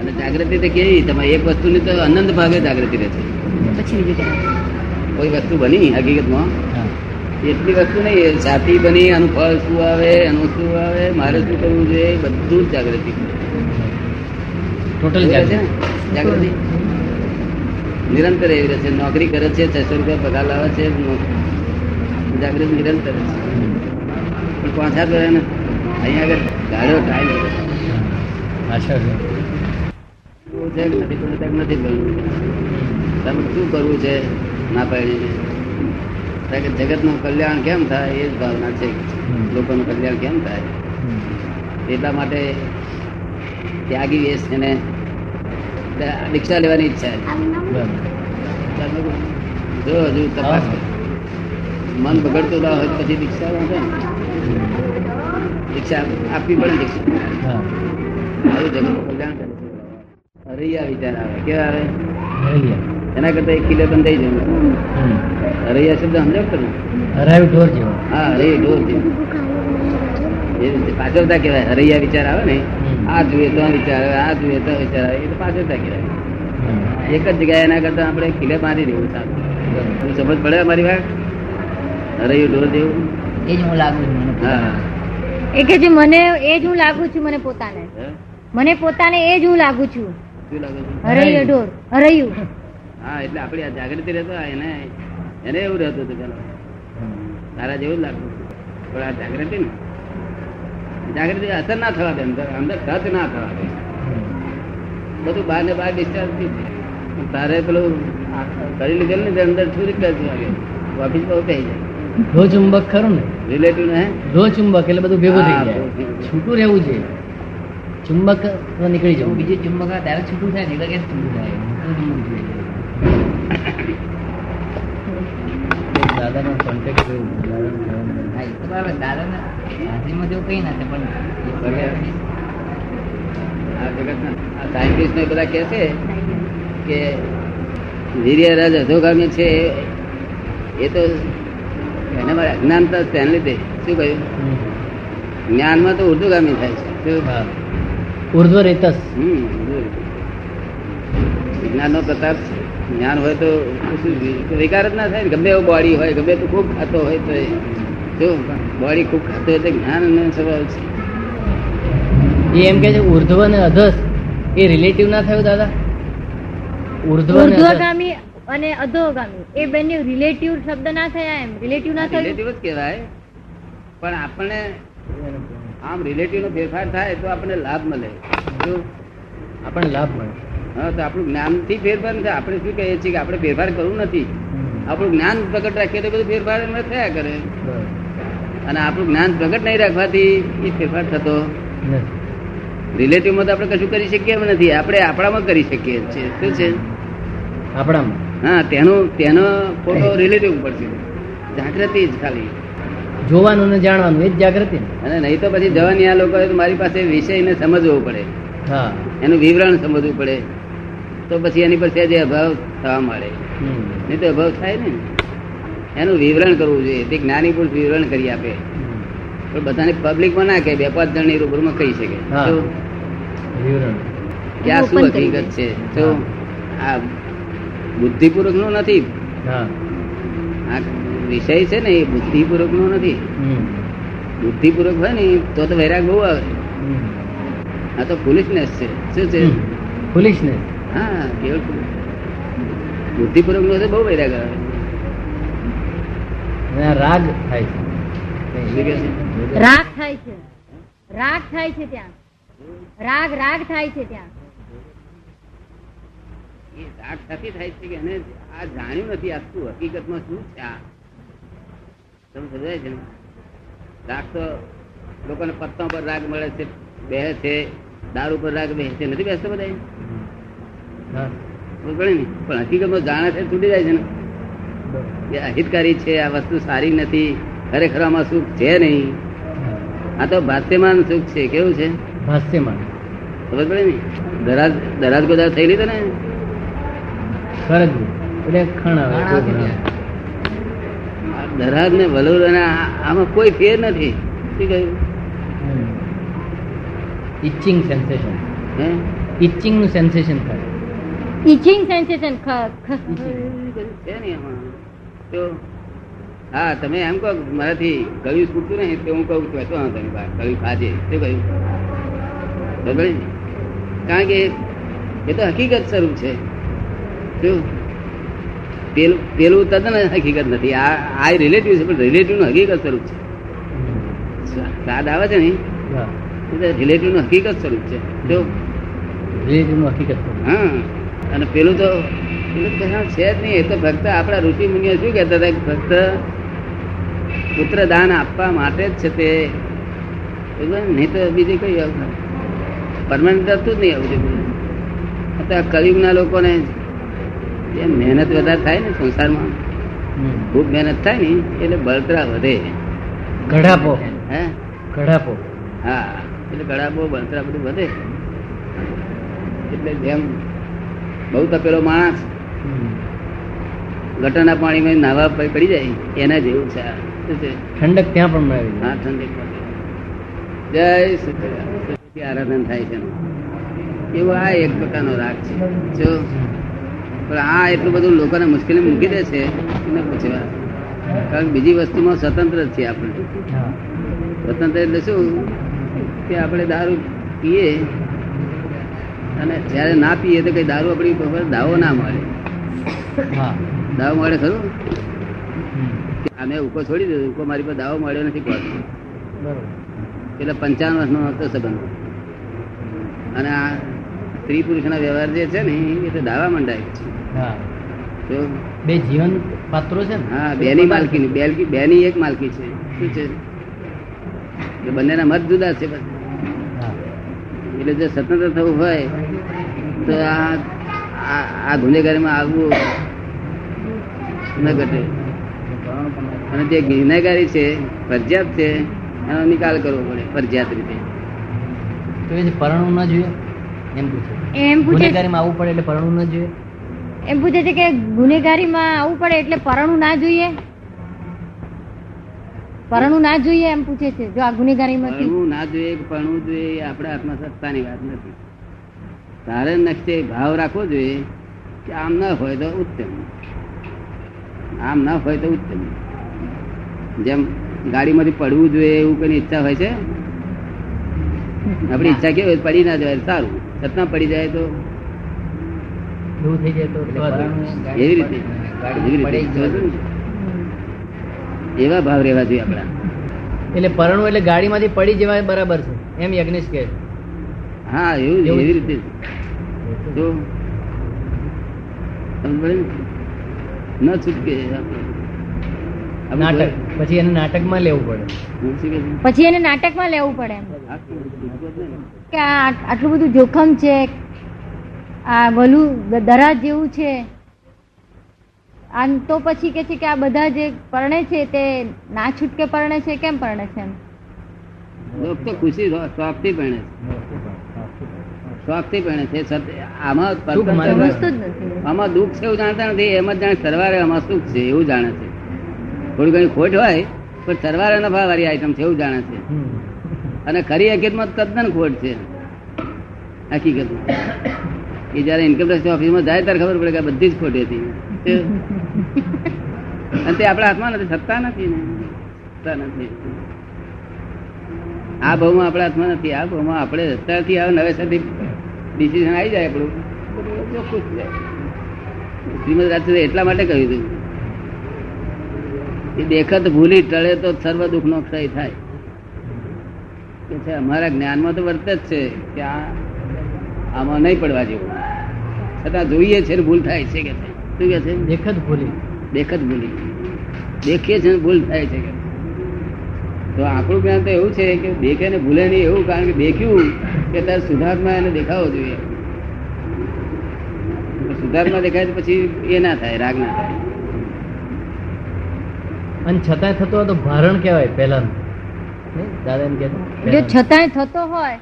અને જાગૃતિ તો કેવી? તમે એક વસ્તુની તો અનંત ભાગે જાગૃતિ રહે છે. પછી કોઈ વસ્તુ બની હકીકતમાં? એટલી વસ્તુ નહીં જાતિ બની આનું ફળ શું આવે એનું શું આવે મારે શું કરવું જોઈએ બધું જ જાગૃતિ. ટોટલ જાગૃતિ. નિરંતર એવી રહે છે. નોકરી કરે છે છસો રૂપિયા પગાર લાવે છે જાગૃતિ નિરંતર છે. પણ પાછા કરે ને અહીંયા આગળ ગાળો થાય પાછળ. છે. છે નથી કરવું તેમ નથી કરવું. તમે શું કરવું છે? ના પાડીને. કે જગતનું કલ્યાણ કેમ થાય એ જ ભાવના છે. લોકોનું કલ્યાણ કેમ થાય? એટલા માટે ત્યાગી વેશ છે ને. દીક્ષા લેવાની ઈચ્છા. છે. જો હજુ તપાસ મન બગડતું ના હોય પછી દીક્ષા દીક્ષા આપવી પડે દીક્ષા. આવું જગતનું કલ્યાણ કરે. હરૈયા વિચાર આવે. કેવા આવે? એના કરતા એક કિલો બંધ થઈ જવું. હરૈયા શબ્દ સમજો તમે હરાયું ઢોર જેવો. હા હરે ઢોર જેવો. એ રીતે પાછળતા કહેવાય. હરૈયા વિચાર આવે ને? આ જોઈએ તો વિચાર આવે આ જોઈએ તો વિચાર આવે. એ તો પાછળતા કહેવાય. એક જ જગ્યાએ એના કરતા આપણે કિલે મારી દેવું સારું. તું સમજ પડે મારી વાત? હરૈયું ઢોર જેવું? એ જ હું લાગુ છું હા. એ કે જે મને એ જ હું લાગુ છું મને પોતાને. મને પોતાને એ જ હું લાગુ છું. શું લાગે છે. હરૈયું ઢોર હરૈયું હા એટલે આપણી આ જાગૃતિ રહેતો એને એને એવું રહેતું હતું પેલા. તારા જેવું જ લાગતું પણ આ જાગૃતિ ને જાગૃતિ અસર ના થવા દે અંદર અંદર ટચ ના થવા દે. બધું બહાર ને બહાર ડિસ્ચાર્જ થઈ તારે પેલું કરી લીધેલું ને તે અંદર છૂરી જ વાગે ઓફિસ બહુ થઈ જાય. ધો ચુંબક ખરું ને? રિલેટિવ ને ધો ચુંબક એટલે બધું ભેગું થઈ જાય. છૂટું રહેવું છે ચુંબક તો નીકળી જવું બીજું ચુંબક ત્યારે છૂટું થાય નીકળે એટલે છૂટું થાય. દાદાનો કોન્ટેક્ટ બરાબર દાદાના હાજરીમાં જેવું કંઈ ના થાય પણ આ જગતના આ સાયન્ટિસ્ટ બધા કહે છે કે વીર્ય રજ અધોગામી છે. એ તો એને મારે અજ્ઞાનતા તેને લીધે. શું કહ્યું? જ્ઞાનમાં તો ઉર્દુગામી થાય છે. શું? હા ઉર્ધ્વ રેતસ વિજ્ઞાન નો પ્રતાપ જ્ઞાન હોય તો વિકાર જ ના થાય ને. ગમે એવો બોડી હોય ગમે તે ખૂબ ખાતો હોય તો જો બોડી ખૂબ ખાતો હોય તો જ્ઞાન નો સ્વભાવ છે. એ એમ કે છે ઉર્ધ્વ અને અધસ. એ રિલેટિવ ના થયું દાદા? ઉર્ધ્વ. ઉર્ધ્વગામી અને અધોગામી એ બંને રિલેટિવ શબ્દ ના થયા એમ. રિલેટિવ ના થયું? રિલેટિવ જ કહેવાય. પણ આપણને આમ રિલેટિવ નો ફેરફાર થાય તો આપણને લાભ મળે. જો આપણને લાભ મળે. હા તો આપણું જ્ઞાનથી ફેરફાર નથી આપણે શું કહીએ છીએ કે આપણે ફેરફાર કરવું નથી. આપણું જ્ઞાન પ્રગટ રાખીએ તો બધું ફેરફાર એમાં થયા કરે. અને આપણું જ્ઞાન પ્રગટ નહીં રાખવાથી એ ફેરફાર થતો. રિલેટિવમાં તો આપણે કશું કરી શકીએ એમ નથી. આપણે આપણામાં કરી શકીએ છીએ. શું છે? આપણામાં. હા તેનો તેનો ફોટો રિલેટિવ ઉપર છે. જાગૃતિ જ ખાલી. જોવાનું ને જાણવાનું એ જ જાગૃતિ અને નહીં તો પછી જવાની આ લોકો મારી પાસે વિષયને સમજવો પડે. હા. એનું વિવરણ સમજવું પડે. તો પછી એની પર જે અભાવ થવા મળે નહીં તો અભાવ થાય ને. એનું વિવરણ કરવું જોઈએ. તે જ્ઞાની પુરુષ વિવરણ કરી આપે. પણ બધાને પબ્લિકમાં ના કહે. બે પાંચ જણની રૂબરૂમાં કહી શકે. કે આ શું હકીકત છે? તો આ બુદ્ધિપૂર્વકનું નથી વિષય છે ને એ બુદ્ધિપૂર્વક નો નથી બુદ્ધિપૂર્વક હોય ને તો તો વૈરાગ બહુ આવે. આ તો ફુલિશનેસ છે. શું છે? ફુલિશનેસ હા કેવું બુદ્ધિપૂર્વક નો બહુ વૈરાગ આવે. રાગ થાય છે? રાગ થાય છે. રાગ થાય છે ત્યાં. રાગ રાગ થાય છે ત્યાં. એ રાગ સાથી થાય છે કે એને આ જાણ્યું નથી આ શું હકીકતમાં શું છે આ? રાગ તો લોકોને પત્તા પર રાગ મળે છે બે છે દારૂ પર રાગ બે છે. નથી બેસતો બધા પણ હકીકતમાં જાણે છે તૂટી જાય છે ને. અહિતકારી છે આ વસ્તુ સારી નથી ખરેખર આમાં સુખ છે નહીં. આ તો ભાષ્યમાન સુખ છે. કેવું છે? ભાષ્યમાન. ખબર પડે ને? દરાજ દરાજ ગોદાર થઈ લીધો ને? ખરજવું એટલે ખણ આ ને વલોર અને આમાં કોઈ ફેર નથી. શું કહ્યું? ઇચિંગ સેન્સેશન હે? ઇચિંગનું સેન્સેશન થાય ઇચિંગ સેન્સેશન હા તમે એમ કહો કે મારાથી ગળ્યું છૂટતું નહીં તો હું કહું છું શું તમે ગળ્યું ખાજે. શું કહ્યું? કારણ કે એ તો હકીકત સ્વરૂપ છે. શું? પેલું પેલું તદ્દન હકીકત નથી. આ આ રિલેટિવ છે પણ રિલેટિવનું હકીકત સ્વરૂપ છે. સ્વાદ આવે છે ને? રિલેટિવનું હકીકત સ્વરૂપ છે. જો રિલેટિવનું હકીકત. હા. અને પેલું તો પેલું છે જ નહીં. એ તો ફક્ત આપણા ઋષિ મુનિઓ શું કહેતા હતા ફક્ત પુત્ર દાન આપવા માટે જ છે તે. નહીં તો બીજી કઈ પરમાનન્ટ હતું જ નહીં આવું કલયુગના લોકોને જે મહેનત વધારે થાય ને સંસારમાં ખૂબ મહેનત થાય ને એટલે બળતરા વધે. ઘડાપો. હે? ઘડાપો. હા એટલે ઘડાપો બળતરા બધું વધે. એટલે જેમ બહુ તપેલો માણસ ગટરના પાણીમાં નાવા પડી જાય એના જેવું છે. ઠંડક ત્યાં પણ મળે હા ઠંડક. જય. સચિદાનંદ આરાધન થાય છે. એવો આ એક પ્રકારનો રાગ છે. જો પણ આ એટલું બધું લોકોને મુશ્કેલી મૂકી દે છે એને પૂછવા. કારણ કે બીજી વસ્તુમાં સ્વતંત્ર છીએ આપણે. સ્વતંત્ર એટલે શું? કે આપણે દારૂ પીએ અને જ્યારે ના પીએ તો કઈ દારૂ આપણી દાવો ના મળે. દાવો મળે ખરું? અમે ઉકો છોડી દીધો ઉકો મારી પર દાવો મળ્યો નથી કોઈ. એટલે પંચાવન વર્ષનો હતો સંબંધ. અને આ સ્ત્રી પુરુષના વ્યવહાર જે છે ને એ તો દાવા મંડાય છે. બે જીવન પાત્રો છે ને? હા બેની બે બે બેની એક માલકી છે. શું છે? બંનેના મત જુદા છે એટલે જો સ્વતંત્ર થવું હોય તો આ આ- ગુનેગારી ગુનેગારીમાં આવવું ન ઘટે અને જે ગુનેગારી છે ફરજિયાત છે એનો નિકાલ કરવો પડે ફરજિયાત રીતે. તો એ જે પરણવું ન જોઈએ? એમ પૂછે. એમ પૂછે. ગુનેગારીમાં આવવું પડે એટલે પરણવું ન જોઈએ? એમ પૂછે છે કે ગુનેગારીમાં આવવું પડે એટલે પરણું ના જોઈએ? પરણું ના જોઈએ એમ પૂછે છે, જો આ ગુનેગારીમાં પરણું ના જોઈએ પરણું જોઈએ એ આપણા હાથમાં સત્તાની વાત નથી. તારે નક્ષે ભાવ રાખવો જોઈએ કે આમ ના હોય તો ઉત્તમ. આમ ના હોય તો ઉત્તમ. જેમ ગાડીમાંથી પડવું જોઈએ એવું કઈ ઈચ્છા હોય છે? આપણી ઈચ્છા કેવી? પડી ના જાય સારું. છતાં પડી જાય તો એવું થઈ જાય તો એવી રીતે એવા ભાવ રહેવા જોઈએ આપણા. એટલે પરણું એટલે ગાડીમાંથી પડી જવાય બરાબર છે એમ યજ્ઞેશ કે હા એવું એવી રીતે. તો ને? છૂટકે નાટક. પછી એને નાટકમાં લેવું પડે? પછી એને નાટકમાં લેવું પડે એમ. કે આટલું બધું જોખમ છે આ ભલું દરા જેવું છે. આમ તો પછી કે છે કે આ બધા જે પરણે છે તે ના છૂટકે પરણે છે કેમ પરણે છે એમ? લોક તો ખુશી શોખથી પરણે છે. શોખથી પરણે છે. આમાં આમાં દુઃખ છે એવું જાણતા નથી એમ જ જાણે સરવારે આમાં સુખ છે એવું જાણે છે. થોડી ઘણી ખોટ હોય પણ સરવારે નફા વાળી આઈટમ છે એવું જાણે છે. અને ખરી હકીકતમાં તદ્દન ખોટ છે. હકીકતમાં. એ જયારે ઇન્કમટેક્સ ઓફિસમાં જાય ત્યારે ખબર પડે કે બધી જ ખોટી હતી. અને તે આપણા હાથમાં નથી, સત્તા નથી ને. સત્તા નથી. આ ભાવમાં આપણા હાથમાં નથી, આ ભાવમાં આપણે અત્યારથી આ નવેસરથી ડિસિઝન આવી જાય આપણું. શ્રીમદ રાજચંદ્ર એટલા માટે કહ્યું હતું. એ દેખત ભૂલી ટળે તો સર્વ દુઃખનો ક્ષય થાય. કે છે, અમારા જ્ઞાનમાં તો વર્ત જ છે કે આ આમાં નહીં પડવા જેવું. છતાં જોઈએ છે ને ભૂલ થાય છે કે શું કે છે? દેખત ભૂલી. દેખત ભૂલી. દેખીએ છે ભૂલ થાય છે કે તો આપણું જ્ઞાન તો એવું છે કે દેખે ને ભૂલે નહીં એવું કારણ કે દેખ્યું કે તારે સુધાર્થમાં એને દેખાવો જોઈએ. સુધાર્થમાં દેખાય તો પછી એ ના થાય રાગ ના થાય. અને છતાંય થતો હોય તો ભારણ કહેવાય પહેલા દાદા એમ કહેતા? જો છતાંય થતો હોય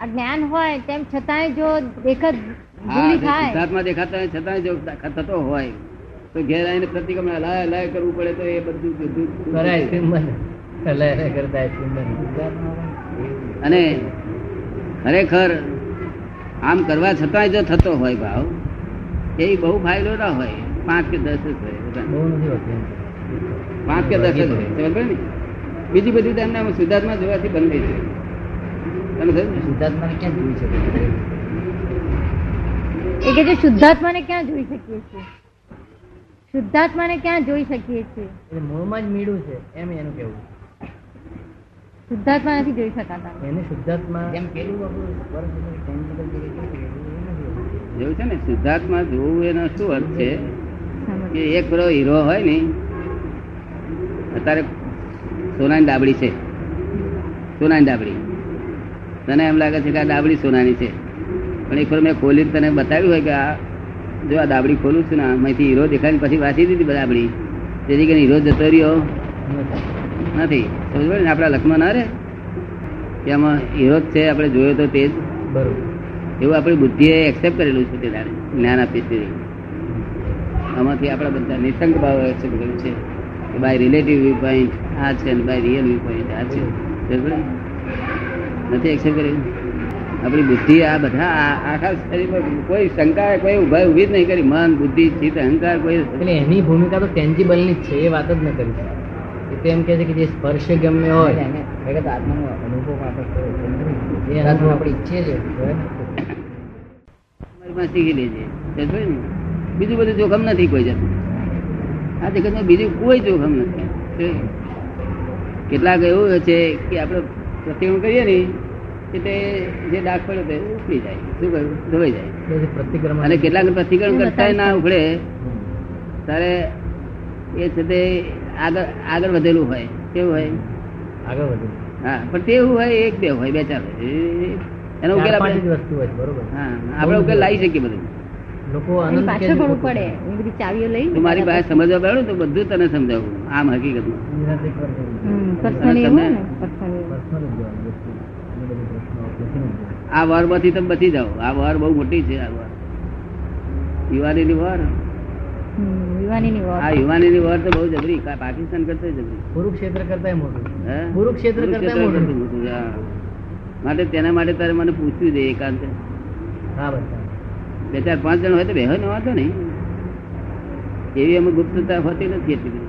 આ જ્ઞાન હોય તેમ છતાંય જો દેખત સિદ્ધાર્થમાં દેખાતા છતાં જો થતો હોય તો ઘેર આવીને પ્રતિક્રમણ હલાય હલાય કરવું પડે તો એ બધું અને ખરેખર આમ કરવા છતાંય જો થતો હોય ભાવ એ બહુ ફાયદો ના હોય. પાંચ કે દસ જ હોય. પાંચ કે દસ જ હોય ને? બીજી બધી તમને એમને જોવાથી બંધ થઈ જાય. તમે સમજો? ક્યાં જોઈ શકે? એ કે છે શુદ્ધાત્માને ક્યાં જોઈ શકીએ છીએ? શુદ્ધાત્માને ક્યાં જોઈ શકીએ છીએ? મૂળમાં જ મીડું છે એમ એનું કેવું શુદ્ધાત્મા નથી જોઈ શકાતા. એને શુદ્ધાત્મા એમ પેલું આપણું? સ્વર્ગ જેવું tangible જે રીતે છે, એવું નથી હોતું. જેવું છે ને શુદ્ધાત્મા જોવું એનો શું અર્થ છે? કે એક પેલો હીરો હોય ને અત્યારે સોનાની ડાબડી છે. સોનાની ડાબડી. તને એમ લાગે છે કે આ ડાબડી સોનાની છે. પણ એક મેં ખોલી તને બતાવ્યું હોય કે આ જો આ દાબડી ખોલું છું ને આમાંથી હીરો દેખાય પછી વાંચી દીધી ડાબડી તેથી કરીને હીરો જતો રહ્યો. નથી. સમજ ને? આપણા લખમાં ના રહે? કે આમાં હીરો જ છે આપણે જોયો તો તે જ. એવું આપણી બુદ્ધિએ એક્સેપ્ટ કરેલું છે તે દાડે જ્ઞાન આપી છે આમાંથી આપણા બધા નિસંગ ભાવ એક્સેપ્ટ કરેલું છે. કે બાય રિલેટિવ વ્યૂ પોઈન્ટ આ છે ને બાય રિયલ વ્યૂ પોઈન્ટ આ છે. નથી એક્સેપ્ટ કરેલું? આપણી બુદ્ધિ આ બધા આ- આખા શરીરમાં કોઈ શંકા કોઈ ઊભા ઊભી જ નહીં કરી. મન બુદ્ધિ ચિત્ત અહંકાર કોઈ એટલે એની ભૂમિકા તો ટેન્જીબલની છે એ વાત જ ન કરી એ તો એમ કે છે કે જે સ્પર્શ ગમ્ય હોય આત્માનો અનુભવ આપણે એ આત્મા આપણે ઈચ્છીએ છીએ શીખી લેજે? બીજું બધું જોખમ નથી કોઈ જતું આ જગતમાં બીજું કોઈ જોખમ નથી. કેટલાક એવું છે કે આપણે પ્રતિક્રમણ કરીએ ને એટલે જે ડાક પડ્યો તે ઉખડી જાય. શું કહ્યું? ધોવાઈ જાય. પ્રતિક્રમણ અને કેટલાક પ્રતિક્રમણ કરતા ના ઉખડે ત્યારે એ છે તે આગળ આગળ વધેલું હોય. કેવું હોય? આગળ વધેલું. હા પણ તેવું હોય એક બે હોય બે ચાર હોય. એનો ઉકેલ આપણે વસ્તુ હોય બરોબર. હા આપણે ઉકેલ લાવી શકીએ બધું. લોકો પાછળ પડવું પડે. એ બધી ચાવીઓ લઈ મારી પાસે સમજવા પડ્યું તો બધું તને સમજાવું. આમ હકીકતમાં પર્સનલી એવું હોય ને તમને- personally એવું. આ વરમાંથી તમે બચી જાઓ. આ વર બહુ મોટી છે આ વર. યુવાનીની વાર. હમ, આ યુવાનીની વાર તો બહુ જબરી. પાકિસ્તાન કરતા જબરી. કુરુક્ષેત્ર કરતા મોટું. કુરુક્ષેત્ર કરતા મોટું. કરતાં મોટું, હા. માટે તેના માટે તારે મને પૂછવું જોઈએ એકાંત. બે ચાર પાંચ જણ હોય તો બેહો ને વાંધો નહીં. એવી અમે ગુપ્તતા હોતી નથી એટલી બધી.